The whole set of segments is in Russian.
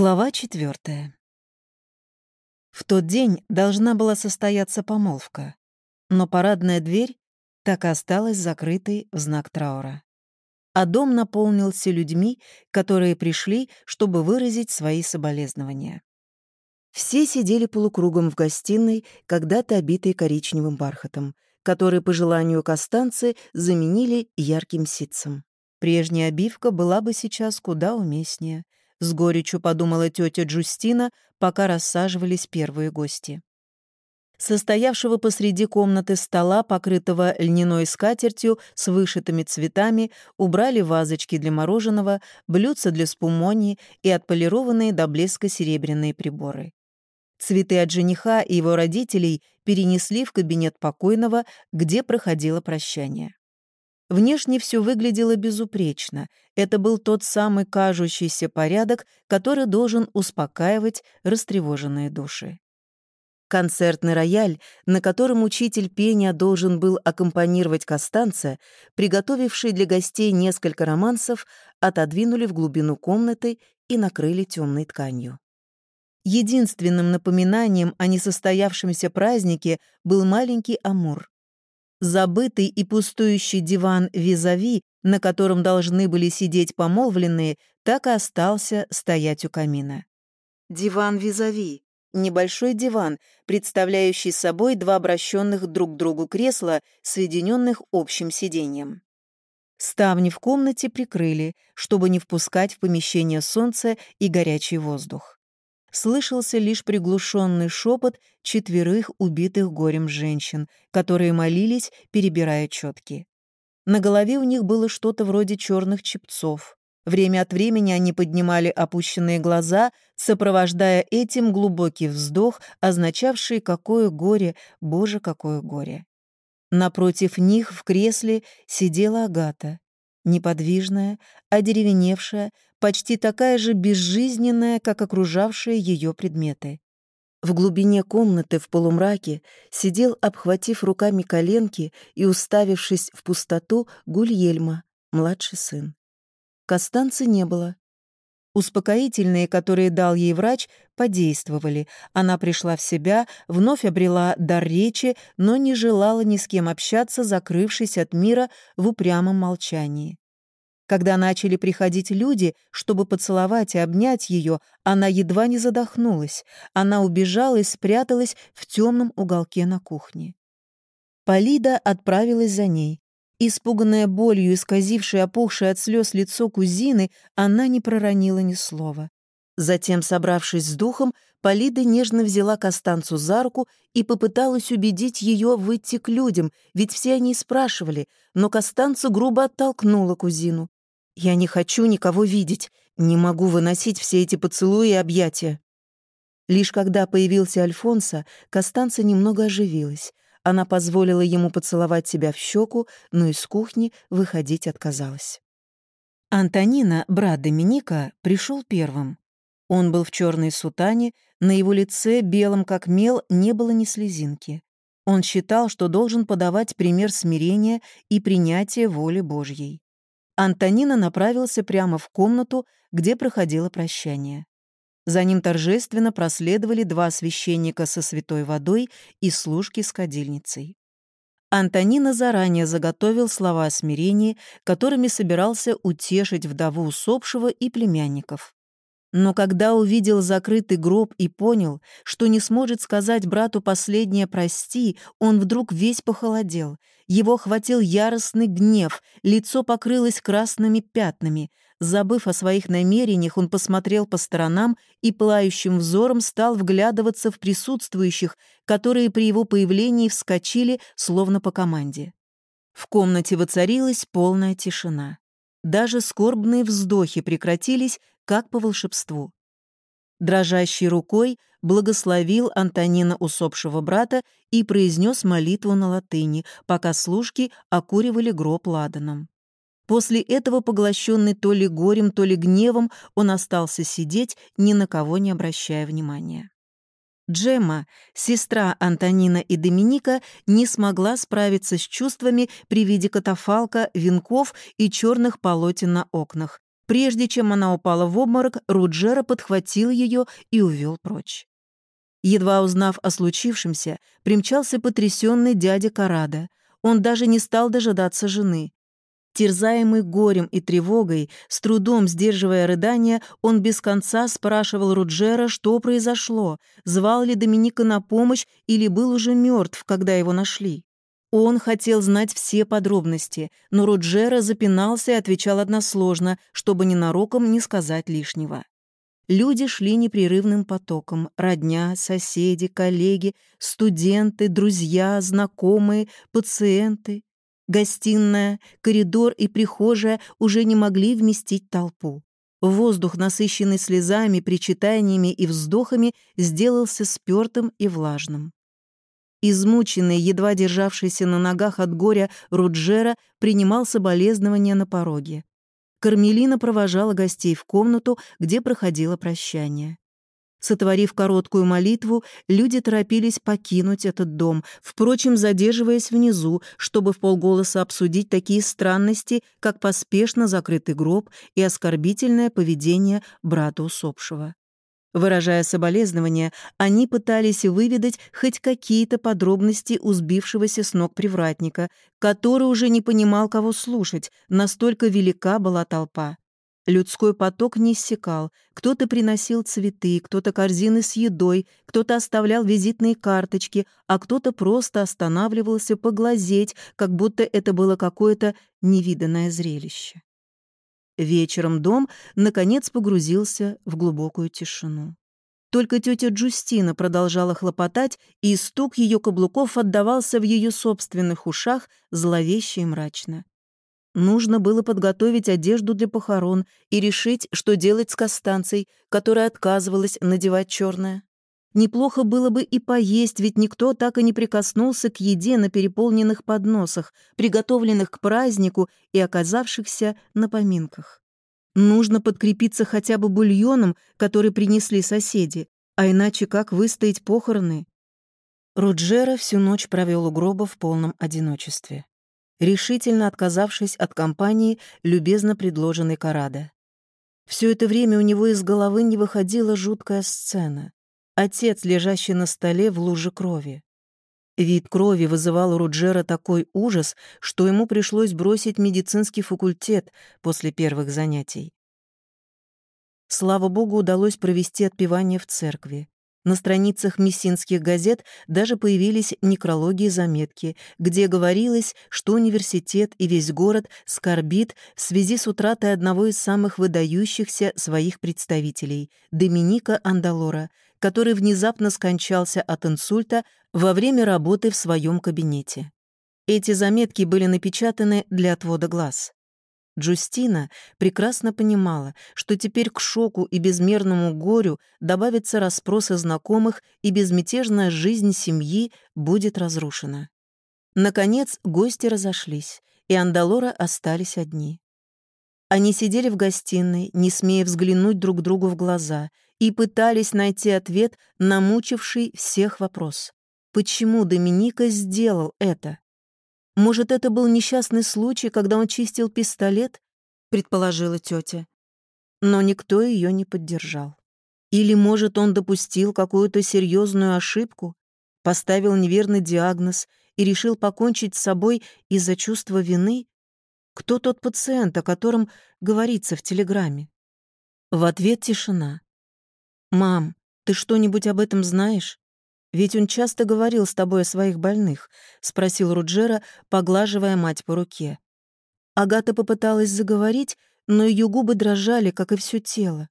Глава четвертая. В тот день должна была состояться помолвка, но парадная дверь так и осталась закрытой в знак траура. А дом наполнился людьми, которые пришли, чтобы выразить свои соболезнования. Все сидели полукругом в гостиной, когда-то обитой коричневым бархатом, который, по желанию Костанцы, заменили ярким ситцем. Прежняя обивка была бы сейчас куда уместнее — с горечью подумала тетя Джустина, пока рассаживались первые гости. Состоявшего посреди комнаты стола, покрытого льняной скатертью с вышитыми цветами, убрали вазочки для мороженого, блюдца для спумони и отполированные до блеска серебряные приборы. Цветы от жениха и его родителей перенесли в кабинет покойного, где проходило прощание. Внешне все выглядело безупречно. Это был тот самый кажущийся порядок, который должен успокаивать растревоженные души. Концертный рояль, на котором учитель пения должен был аккомпанировать Костанца, приготовивший для гостей несколько романсов, отодвинули в глубину комнаты и накрыли темной тканью. Единственным напоминанием о несостоявшемся празднике был маленький Амур. Забытый и пустующий диван визави, на котором должны были сидеть помолвленные, так и остался стоять у камина. Диван визави — небольшой диван, представляющий собой два обращенных друг к другу кресла, соединенных общим сиденьем. Ставни в комнате прикрыли, чтобы не впускать в помещение солнце и горячий воздух слышался лишь приглушенный шепот четверых убитых горем женщин, которые молились, перебирая четки. На голове у них было что-то вроде черных чепцов. Время от времени они поднимали опущенные глаза, сопровождая этим глубокий вздох, означавший «какое горе, Боже, какое горе». Напротив них в кресле сидела Агата, неподвижная, одеревеневшая, почти такая же безжизненная, как окружавшие ее предметы. В глубине комнаты в полумраке сидел, обхватив руками коленки и уставившись в пустоту, Гульельма, младший сын. Костанцы не было. Успокоительные, которые дал ей врач, подействовали. Она пришла в себя, вновь обрела дар речи, но не желала ни с кем общаться, закрывшись от мира в упрямом молчании. Когда начали приходить люди, чтобы поцеловать и обнять ее, она едва не задохнулась. Она убежала и спряталась в темном уголке на кухне. Полида отправилась за ней. Испуганная болью, исказившей опухшее от слез лицо кузины, она не проронила ни слова. Затем, собравшись с духом, Полида нежно взяла Костанцу за руку и попыталась убедить ее выйти к людям, ведь все они спрашивали, но Костанца грубо оттолкнула кузину. Я не хочу никого видеть, не могу выносить все эти поцелуи и объятия. Лишь когда появился Альфонсо, Костанца немного оживилась. Она позволила ему поцеловать себя в щеку, но из кухни выходить отказалась. Антонина, брат Доминика, пришел первым. Он был в черной сутане, на его лице, белом как мел, не было ни слезинки. Он считал, что должен подавать пример смирения и принятия воли Божьей. Антонина направился прямо в комнату, где проходило прощание. За ним торжественно проследовали два священника со святой водой и служки с кадильницей. Антонина заранее заготовил слова о смирении, которыми собирался утешить вдову усопшего и племянников. Но когда увидел закрытый гроб и понял, что не сможет сказать брату последнее «прости», он вдруг весь похолодел. Его хватил яростный гнев, лицо покрылось красными пятнами. Забыв о своих намерениях, он посмотрел по сторонам и пылающим взором стал вглядываться в присутствующих, которые при его появлении вскочили, словно по команде. В комнате воцарилась полная тишина. Даже скорбные вздохи прекратились, как по волшебству. Дрожащей рукой благословил Антонина усопшего брата и произнес молитву на латыни, пока служки окуривали гроб ладаном. После этого, поглощенный то ли горем, то ли гневом, он остался сидеть, ни на кого не обращая внимания. Джемма, сестра Антонина и Доминика, не смогла справиться с чувствами при виде катафалка, венков и черных полотен на окнах, Прежде чем она упала в обморок, Руджера подхватил ее и увел прочь. Едва узнав о случившемся, примчался потрясенный дядя Карада. Он даже не стал дожидаться жены. Терзаемый горем и тревогой, с трудом сдерживая рыдания, он без конца спрашивал Руджера, что произошло, звал ли Доминика на помощь или был уже мертв, когда его нашли. Он хотел знать все подробности, но Руджера запинался и отвечал односложно, чтобы ненароком не сказать лишнего. Люди шли непрерывным потоком. Родня, соседи, коллеги, студенты, друзья, знакомые, пациенты. Гостиная, коридор и прихожая уже не могли вместить толпу. Воздух, насыщенный слезами, причитаниями и вздохами, сделался спёртым и влажным. Измученный, едва державшийся на ногах от горя, Руджера принимал соболезнования на пороге. Кармелина провожала гостей в комнату, где проходило прощание. Сотворив короткую молитву, люди торопились покинуть этот дом, впрочем, задерживаясь внизу, чтобы в полголоса обсудить такие странности, как поспешно закрытый гроб и оскорбительное поведение брата усопшего. Выражая соболезнования, они пытались выведать хоть какие-то подробности у сбившегося с ног привратника, который уже не понимал, кого слушать, настолько велика была толпа. Людской поток не иссякал. Кто-то приносил цветы, кто-то корзины с едой, кто-то оставлял визитные карточки, а кто-то просто останавливался поглазеть, как будто это было какое-то невиданное зрелище. Вечером дом, наконец, погрузился в глубокую тишину. Только тетя Джустина продолжала хлопотать, и стук ее каблуков отдавался в ее собственных ушах зловеще и мрачно. Нужно было подготовить одежду для похорон и решить, что делать с Костанцей, которая отказывалась надевать черное. Неплохо было бы и поесть, ведь никто так и не прикоснулся к еде на переполненных подносах, приготовленных к празднику и оказавшихся на поминках. Нужно подкрепиться хотя бы бульоном, который принесли соседи, а иначе как выстоять похороны? Руджера всю ночь провел у гроба в полном одиночестве, решительно отказавшись от компании, любезно предложенной Карада. Все это время у него из головы не выходила жуткая сцена. Отец, лежащий на столе в луже крови. Вид крови вызывал у Руджера такой ужас, что ему пришлось бросить медицинский факультет после первых занятий. Слава богу, удалось провести отпевание в церкви. На страницах мессинских газет даже появились некрологи и заметки, где говорилось, что университет и весь город скорбит в связи с утратой одного из самых выдающихся своих представителей — Доминика Андалора, который внезапно скончался от инсульта во время работы в своем кабинете. Эти заметки были напечатаны для отвода глаз. Джустина прекрасно понимала, что теперь к шоку и безмерному горю добавятся расспросы знакомых, и безмятежная жизнь семьи будет разрушена. Наконец гости разошлись, и Андалора остались одни. Они сидели в гостиной, не смея взглянуть друг другу в глаза, и пытались найти ответ на мучивший всех вопрос. Почему Доминика сделал это? Может, это был несчастный случай, когда он чистил пистолет? Предположила тетя. Но никто ее не поддержал. Или, может, он допустил какую-то серьезную ошибку, поставил неверный диагноз и решил покончить с собой из-за чувства вины? Кто тот пациент, о котором говорится в телеграмме? В ответ тишина. «Мам, ты что-нибудь об этом знаешь? Ведь он часто говорил с тобой о своих больных», — спросил Руджера, поглаживая мать по руке. Агата попыталась заговорить, но ее губы дрожали, как и все тело.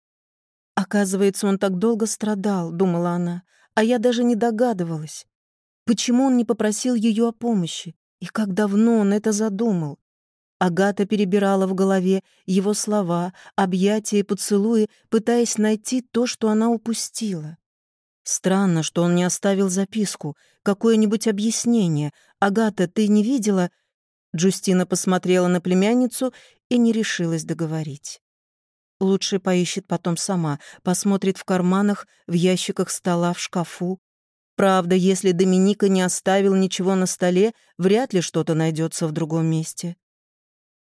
«Оказывается, он так долго страдал», — думала она, а я даже не догадывалась. Почему он не попросил ее о помощи? И как давно он это задумал? Агата перебирала в голове его слова, объятия и поцелуи, пытаясь найти то, что она упустила. Странно, что он не оставил записку, какое-нибудь объяснение. «Агата, ты не видела?» Джустина посмотрела на племянницу и не решилась договорить. Лучше поищет потом сама, посмотрит в карманах, в ящиках стола, в шкафу. Правда, если Доминика не оставил ничего на столе, вряд ли что-то найдется в другом месте.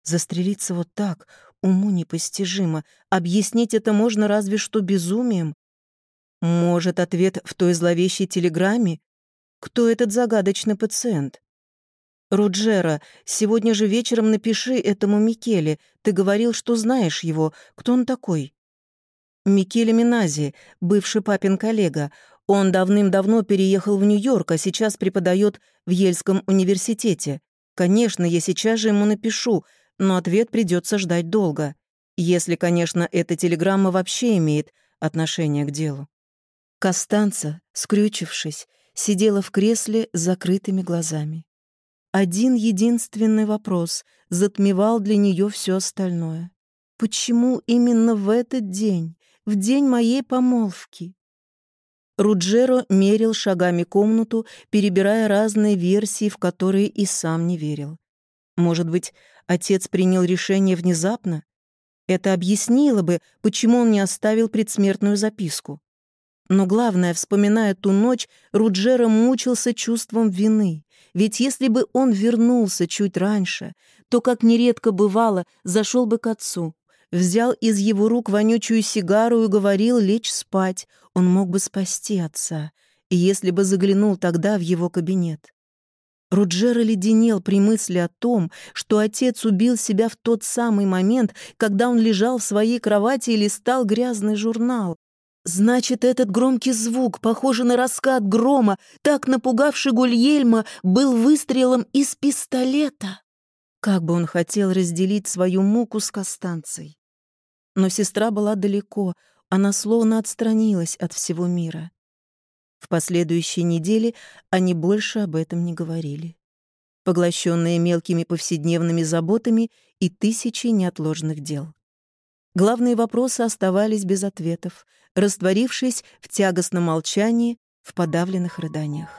Застрелиться вот так, уму непостижимо. Объяснить это можно разве что безумием. Может, ответ в той зловещей телеграмме? Кто этот загадочный пациент? «Руджера, сегодня же вечером напиши этому Микеле. Ты говорил, что знаешь его. Кто он такой?» «Микеле Минази, бывший папин коллега. Он давным-давно переехал в Нью-Йорк, а сейчас преподает в Ельском университете. Конечно, я сейчас же ему напишу, но ответ придется ждать долго. Если, конечно, эта телеграмма вообще имеет отношение к делу. Костанца, скрючившись, сидела в кресле с закрытыми глазами. Один единственный вопрос затмевал для нее все остальное. Почему именно в этот день, в день моей помолвки? Руджеро мерил шагами комнату, перебирая разные версии, в которые и сам не верил. Может быть, отец принял решение внезапно? Это объяснило бы, почему он не оставил предсмертную записку. Но главное, вспоминая ту ночь, Руджеро мучился чувством вины. Ведь если бы он вернулся чуть раньше, то, как нередко бывало, зашел бы к отцу, взял из его рук вонючую сигару и говорил лечь спать, он мог бы спасти отца, и если бы заглянул тогда в его кабинет. Руджер леденел при мысли о том, что отец убил себя в тот самый момент, когда он лежал в своей кровати и листал грязный журнал. Значит, этот громкий звук, похожий на раскат грома, так напугавший Гульельма, был выстрелом из пистолета. Как бы он хотел разделить свою муку с Костанцей. Но сестра была далеко, она словно отстранилась от всего мира. В последующие недели они больше об этом не говорили. Поглощенные мелкими повседневными заботами и тысячей неотложных дел. Главные вопросы оставались без ответов, растворившись в тягостном молчании, в подавленных рыданиях.